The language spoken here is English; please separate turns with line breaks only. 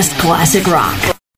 best classic rock.